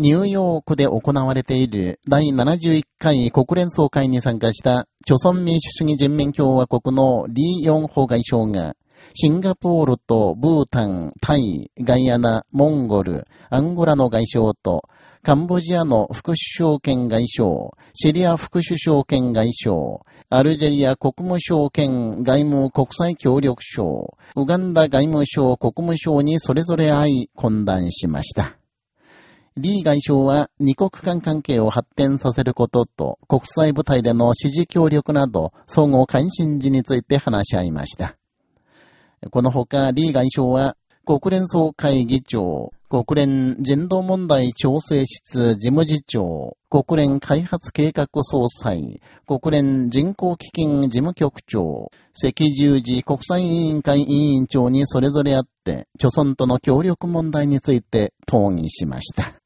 ニューヨークで行われている第71回国連総会に参加した朝鮮民主主義人民共和国のリー・ヨンホ外相が、シンガポールとブータン、タイ、ガイアナ、モンゴル、アンゴラの外相と、カンボジアの副首相兼外相、シリア副首相兼外相、アルジェリア国務省兼外務国際協力省、ウガンダ外務省国務省にそれぞれ会い、懇談しました。リー外相は二国間関係を発展させることと国際舞台での支持協力など相互関心事について話し合いました。このほか、リー外相は国連総会議長、国連人道問題調整室事務次長、国連開発計画総裁、国連人口基金事務局長、赤十字国際委員会委員長にそれぞれあって、著村との協力問題について討議しました。